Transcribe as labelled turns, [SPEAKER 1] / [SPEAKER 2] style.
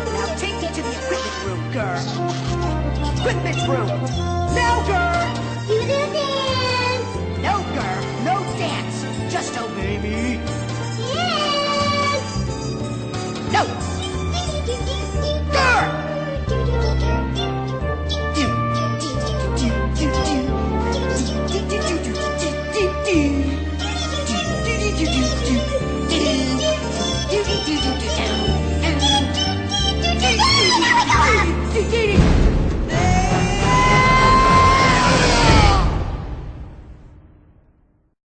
[SPEAKER 1] Now take me to the equipment room, girl. Equipment room. Girl. You dance. No, girl. No dance. Just obey me. Yes. No. Girl.